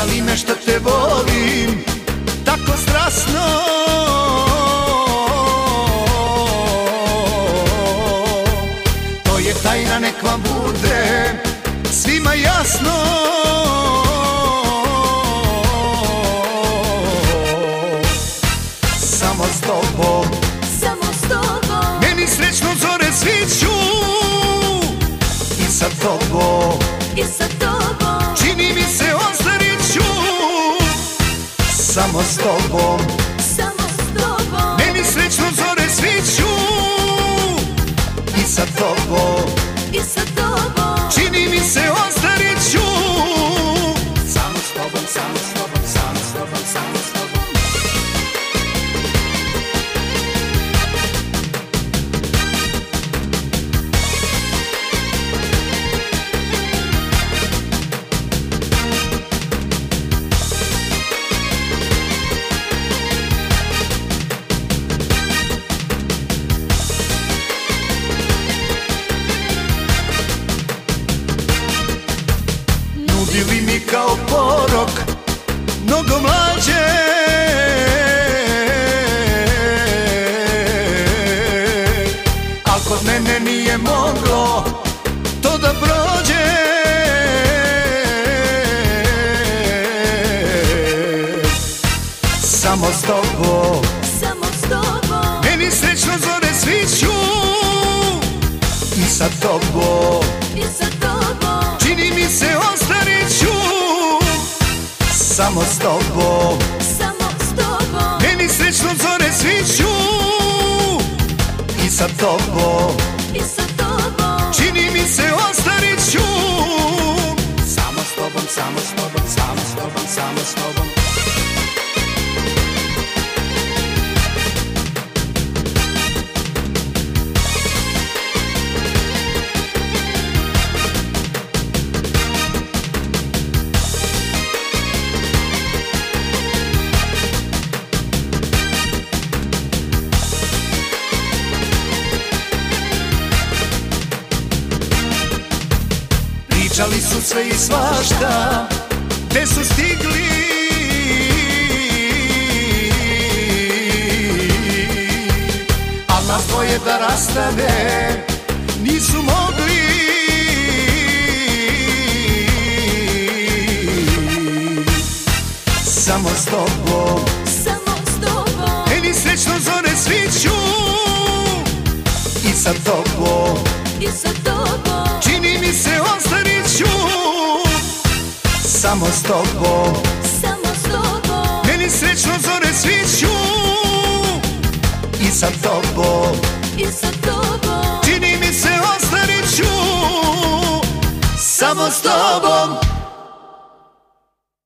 li me što te volim tako strasno? To je tajna nek vam bude svima jasno. Samo s tobom, samo s tobom. Meni srećno zore sviću I sa tobom, i sa tobom. Čini Samo s tobom, samo s tobom. Meni srećno zore sviću. I sa tobom, i sa tobom. Čini mi se ostarit nije moglo To da prođe. Samo s tobom. Samo s tobom. Meni srećno zore sviću. I sa tobom. I sa tobom. Čini mi se ostarit ću. Samo s tobom. Samo s tobom. Meni srećno zore sviću. I sa tobom i sa tobom. Čini mi se ostarit ću. Samo s tobom, samo s tobom, samo s tobom, samo s tobom Pričali su sve i svašta Gde su stigli. Al nas dvoje da rastave Nisu mogli. Samo s tobom. Samo s tobom. Meni srećno zore sviću. I sa tobom. I sa tobom. Čini mi se Samo s tobom. Samo s tobom. Meni srećno zore sviću. I sa tobom. I sa tobom. Čini mi se ostarit ću. Samo s tobom